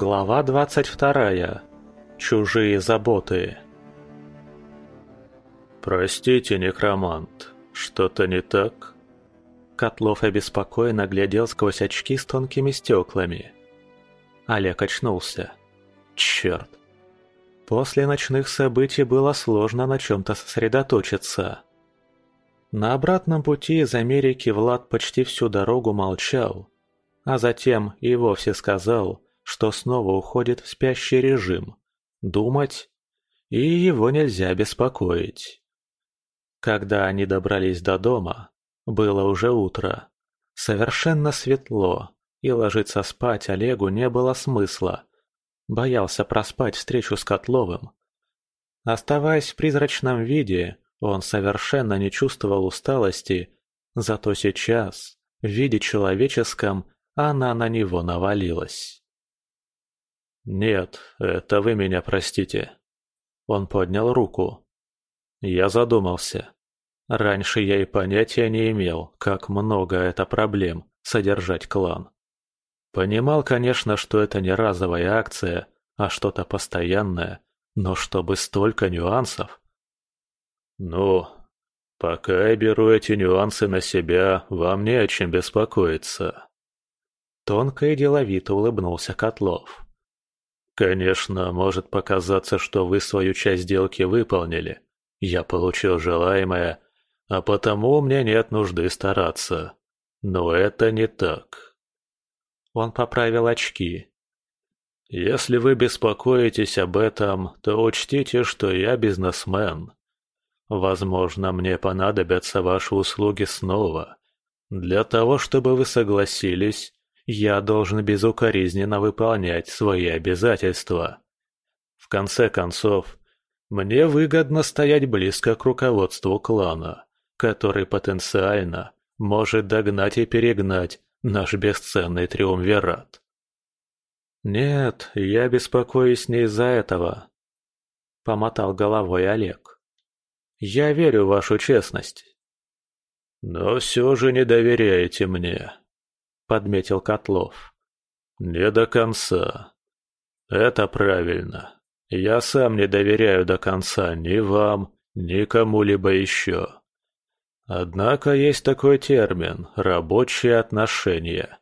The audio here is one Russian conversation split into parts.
Глава 22. Чужие заботы. «Простите, некромант, что-то не так?» Котлов обеспокоенно глядел сквозь очки с тонкими стеклами. Олег очнулся. Черт. После ночных событий было сложно на чем-то сосредоточиться. На обратном пути из Америки Влад почти всю дорогу молчал, а затем и вовсе сказал, что снова уходит в спящий режим. Думать, и его нельзя беспокоить. Когда они добрались до дома, было уже утро. Совершенно светло, и ложиться спать Олегу не было смысла. Боялся проспать встречу с Котловым. Оставаясь в призрачном виде, он совершенно не чувствовал усталости, зато сейчас, в виде человеческом, она на него навалилась. «Нет, это вы меня простите». Он поднял руку. Я задумался. Раньше я и понятия не имел, как много это проблем – содержать клан. Понимал, конечно, что это не разовая акция, а что-то постоянное, но чтобы столько нюансов. Ну, пока я беру эти нюансы на себя, вам не о чем беспокоиться. Тонко и деловито улыбнулся Котлов. Конечно, может показаться, что вы свою часть сделки выполнили. Я получил желаемое, а потому меня нет нужды стараться. Но это не так. Он поправил очки. Если вы беспокоитесь об этом, то учтите, что я бизнесмен. Возможно, мне понадобятся ваши услуги снова. Для того, чтобы вы согласились, я должен безукоризненно выполнять свои обязательства. В конце концов, мне выгодно стоять близко к руководству клана, который потенциально может догнать и перегнать наш бесценный триумвират. «Нет, я беспокоюсь не из-за этого», — помотал головой Олег. «Я верю в вашу честность». «Но все же не доверяете мне», подметил Котлов. «Не до конца. Это правильно. Я сам не доверяю до конца ни вам, ни кому-либо еще. Однако есть такой термин – рабочие отношения.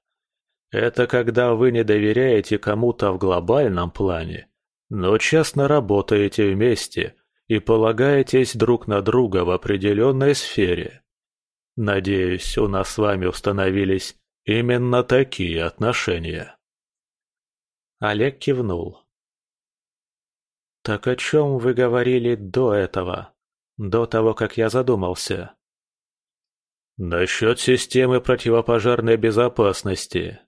Это когда вы не доверяете кому-то в глобальном плане, но честно работаете вместе и полагаетесь друг на друга в определенной сфере. Надеюсь, у нас с вами установились Именно такие отношения. Олег кивнул. «Так о чем вы говорили до этого? До того, как я задумался?» «Насчет системы противопожарной безопасности».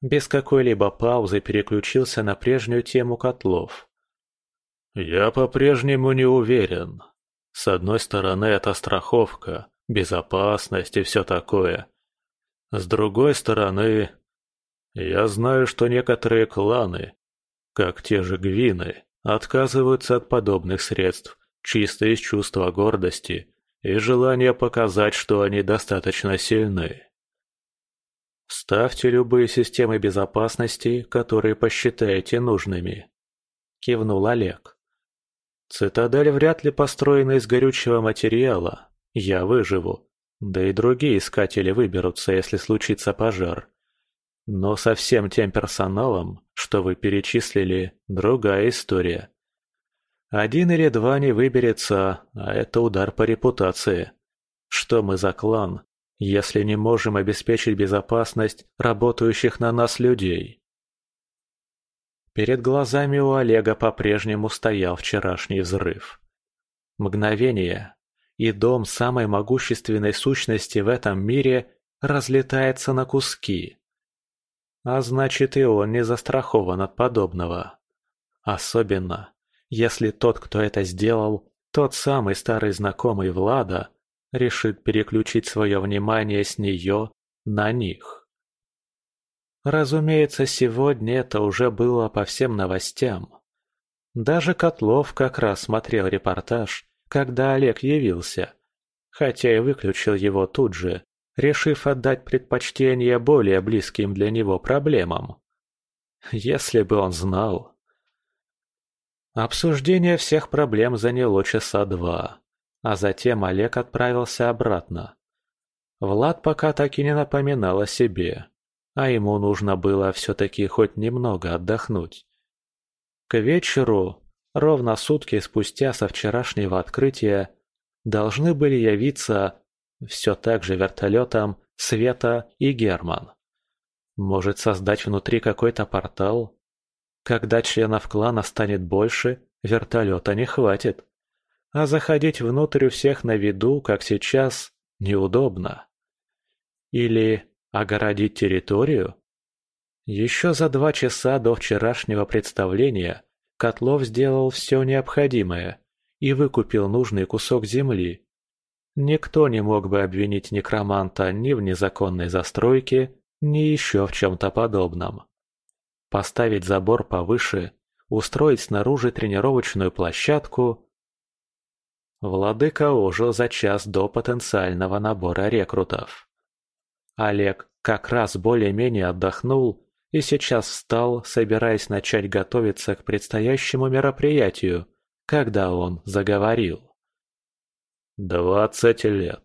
Без какой-либо паузы переключился на прежнюю тему котлов. «Я по-прежнему не уверен. С одной стороны, это страховка, безопасность и все такое. С другой стороны, я знаю, что некоторые кланы, как те же гвины, отказываются от подобных средств чисто из чувства гордости и желания показать, что они достаточно сильны. Ставьте любые системы безопасности, которые посчитаете нужными. Кивнул Олег. Цитадель вряд ли построена из горючего материала. Я выживу, да и другие искатели выберутся, если случится пожар. Но со всем тем персоналом, что вы перечислили, другая история. Один или два не выберется, а это удар по репутации. Что мы за клан, если не можем обеспечить безопасность работающих на нас людей? Перед глазами у Олега по-прежнему стоял вчерашний взрыв. Мгновение, и дом самой могущественной сущности в этом мире разлетается на куски. А значит и он не застрахован от подобного. Особенно, если тот, кто это сделал, тот самый старый знакомый Влада, решит переключить свое внимание с нее на них. Разумеется, сегодня это уже было по всем новостям. Даже Котлов как раз смотрел репортаж когда Олег явился, хотя и выключил его тут же, решив отдать предпочтение более близким для него проблемам. Если бы он знал. Обсуждение всех проблем заняло часа два, а затем Олег отправился обратно. Влад пока так и не напоминал о себе, а ему нужно было все-таки хоть немного отдохнуть. К вечеру, ровно сутки спустя со вчерашнего открытия, должны были явиться все так же вертолетом Света и Герман. Может создать внутри какой-то портал? Когда членов клана станет больше, вертолета не хватит. А заходить внутрь у всех на виду, как сейчас, неудобно. Или огородить территорию? Еще за два часа до вчерашнего представления Котлов сделал все необходимое и выкупил нужный кусок земли. Никто не мог бы обвинить некроманта ни в незаконной застройке, ни еще в чем-то подобном. Поставить забор повыше, устроить снаружи тренировочную площадку. Владыка ожил за час до потенциального набора рекрутов. Олег как раз более-менее отдохнул и сейчас встал, собираясь начать готовиться к предстоящему мероприятию, когда он заговорил. «Двадцать лет.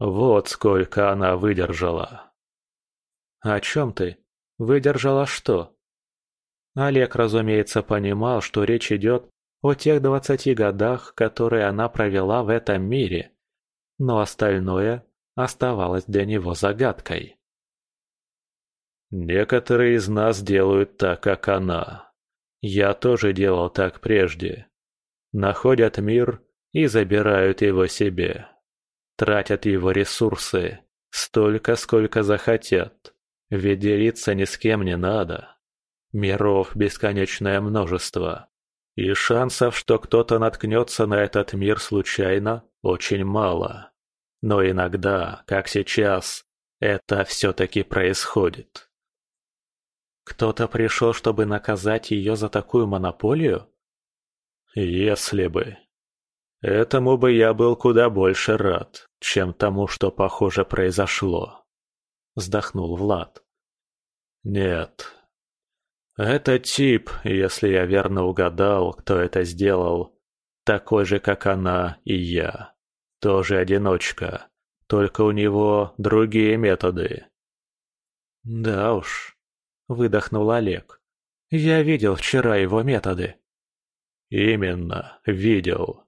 Вот сколько она выдержала». «О чем ты? Выдержала что?» Олег, разумеется, понимал, что речь идет о тех двадцати годах, которые она провела в этом мире, но остальное оставалось для него загадкой. «Некоторые из нас делают так, как она. Я тоже делал так прежде. Находят мир и забирают его себе. Тратят его ресурсы, столько, сколько захотят. Ведь делиться ни с кем не надо. Миров бесконечное множество. И шансов, что кто-то наткнется на этот мир случайно, очень мало. Но иногда, как сейчас, это все-таки происходит. Кто-то пришел, чтобы наказать ее за такую монополию? Если бы. Этому бы я был куда больше рад, чем тому, что, похоже, произошло. Вздохнул Влад. Нет. Этот тип, если я верно угадал, кто это сделал, такой же, как она и я. Тоже одиночка, только у него другие методы. Да уж, выдохнул Олег. Я видел вчера его методы. Именно, видел.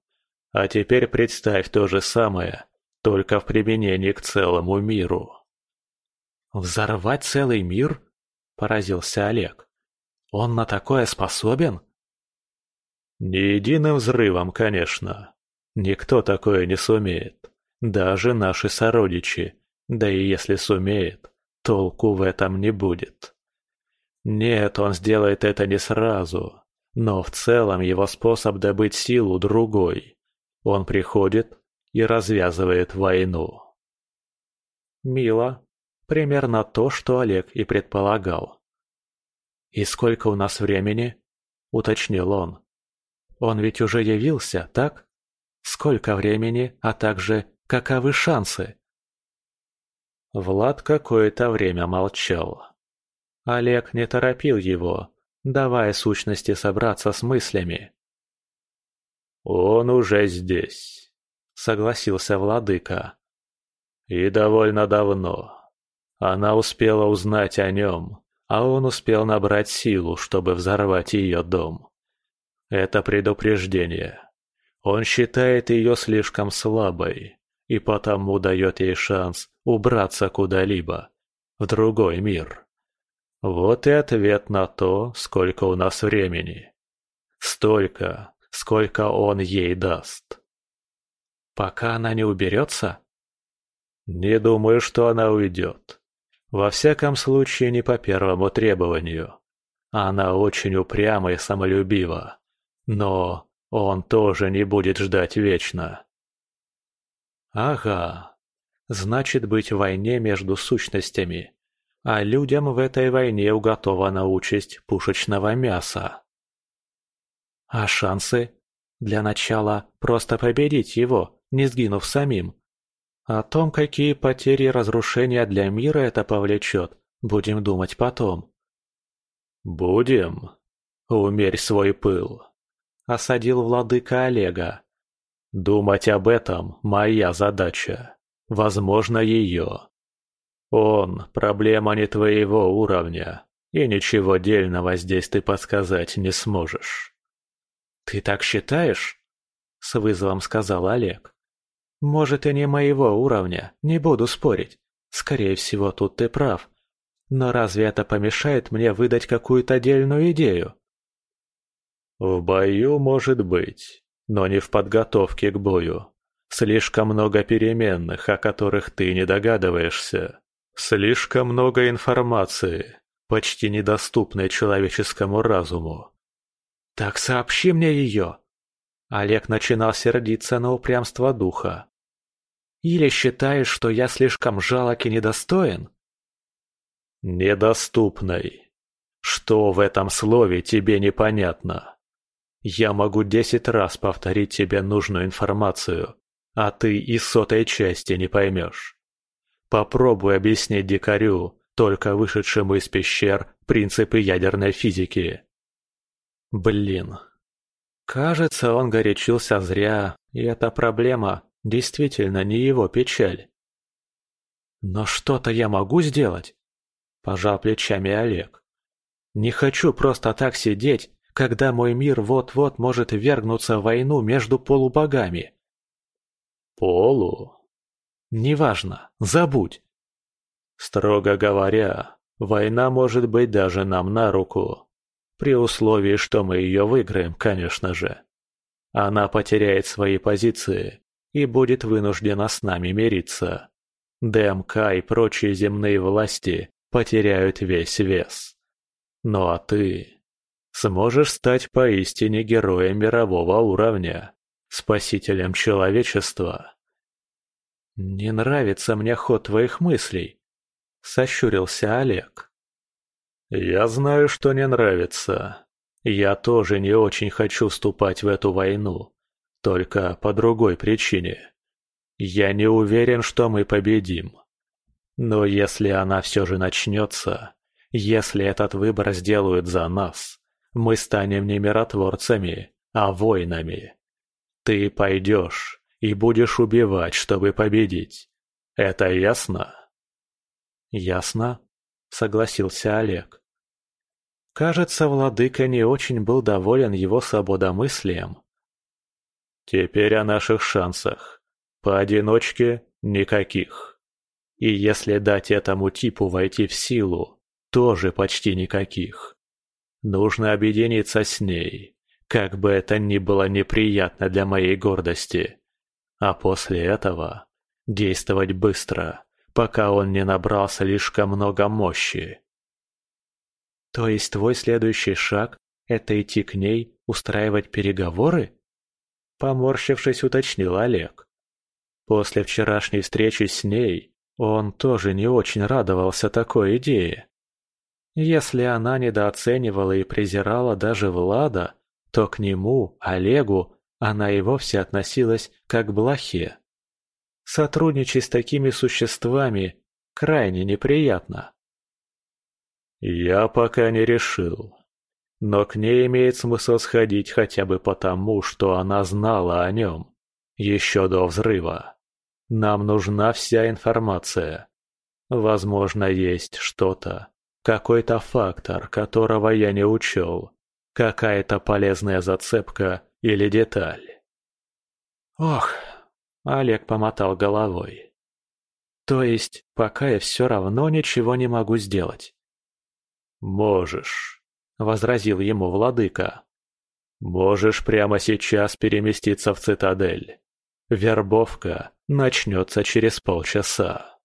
А теперь представь то же самое, только в применении к целому миру. Взорвать целый мир? Поразился Олег. Он на такое способен? Не единым взрывом, конечно. Никто такое не сумеет. Даже наши сородичи. Да и если сумеет, толку в этом не будет. Нет, он сделает это не сразу. Но в целом его способ добыть силу другой. Он приходит и развязывает войну. Мило. Примерно то, что Олег и предполагал. «И сколько у нас времени?» – уточнил он. «Он ведь уже явился, так?» сколько времени, а также каковы шансы. Влад какое-то время молчал. Олег не торопил его, давая сущности собраться с мыслями. «Он уже здесь», — согласился владыка. «И довольно давно. Она успела узнать о нем, а он успел набрать силу, чтобы взорвать ее дом. Это предупреждение. Он считает ее слишком слабой, и потому дает ей шанс убраться куда-либо, в другой мир. Вот и ответ на то, сколько у нас времени. Столько, сколько он ей даст. Пока она не уберется? Не думаю, что она уйдет. Во всяком случае, не по первому требованию. Она очень упряма и самолюбива. Но он тоже не будет ждать вечно. Ага, значит быть в войне между сущностями, а людям в этой войне уготована участь пушечного мяса. А шансы? Для начала просто победить его, не сгинув самим. О том, какие потери и разрушения для мира это повлечет, будем думать потом. «Будем. Умерь свой пыл», — осадил владыка Олега. «Думать об этом — моя задача. Возможно, ее. Он — проблема не твоего уровня, и ничего дельного здесь ты подсказать не сможешь». «Ты так считаешь?» — с вызовом сказал Олег. «Может, и не моего уровня, не буду спорить. Скорее всего, тут ты прав. Но разве это помешает мне выдать какую-то отдельную идею?» «В бою, может быть, но не в подготовке к бою. Слишком много переменных, о которых ты не догадываешься. Слишком много информации, почти недоступной человеческому разуму. «Так сообщи мне ее!» Олег начинал сердиться на упрямство духа. «Или считаешь, что я слишком жалок и недостоин?» «Недоступной. Что в этом слове тебе непонятно? Я могу десять раз повторить тебе нужную информацию, а ты и сотой части не поймешь. Попробуй объяснить дикарю, только вышедшему из пещер, принципы ядерной физики. Блин. Кажется, он горячился зря, и эта проблема действительно не его печаль. Но что-то я могу сделать? Пожал плечами Олег. Не хочу просто так сидеть, когда мой мир вот-вот может вергнуться в войну между полубогами. Полу? Неважно, забудь. Строго говоря, война может быть даже нам на руку. При условии, что мы ее выиграем, конечно же. Она потеряет свои позиции и будет вынуждена с нами мириться. ДМК и прочие земные власти потеряют весь вес. Ну а ты сможешь стать поистине героем мирового уровня, спасителем человечества. «Не нравится мне ход твоих мыслей», — сощурился Олег. «Я знаю, что не нравится. Я тоже не очень хочу вступать в эту войну, только по другой причине. Я не уверен, что мы победим. Но если она все же начнется, если этот выбор сделают за нас, мы станем не миротворцами, а воинами. Ты пойдешь, и будешь убивать, чтобы победить. Это ясно?» «Ясно», — согласился Олег. Кажется, владыка не очень был доволен его свободомыслием. «Теперь о наших шансах. Поодиночке никаких. И если дать этому типу войти в силу, тоже почти никаких. Нужно объединиться с ней, как бы это ни было неприятно для моей гордости. А после этого действовать быстро, пока он не набрал слишком много мощи. То есть твой следующий шаг – это идти к ней, устраивать переговоры? Поморщившись, уточнил Олег. После вчерашней встречи с ней он тоже не очень радовался такой идее. Если она недооценивала и презирала даже Влада, то к нему, Олегу, она и вовсе относилась как к блохе. Сотрудничать с такими существами крайне неприятно. Я пока не решил. Но к ней имеет смысл сходить хотя бы потому, что она знала о нем. Еще до взрыва. Нам нужна вся информация. Возможно, есть что-то, какой-то фактор, которого я не учел, какая-то полезная зацепка или деталь. Ох, Олег помотал головой. То есть, пока я все равно ничего не могу сделать. Можешь, возразил ему владыка. Можешь прямо сейчас переместиться в цитадель. Вербовка начнется через полчаса.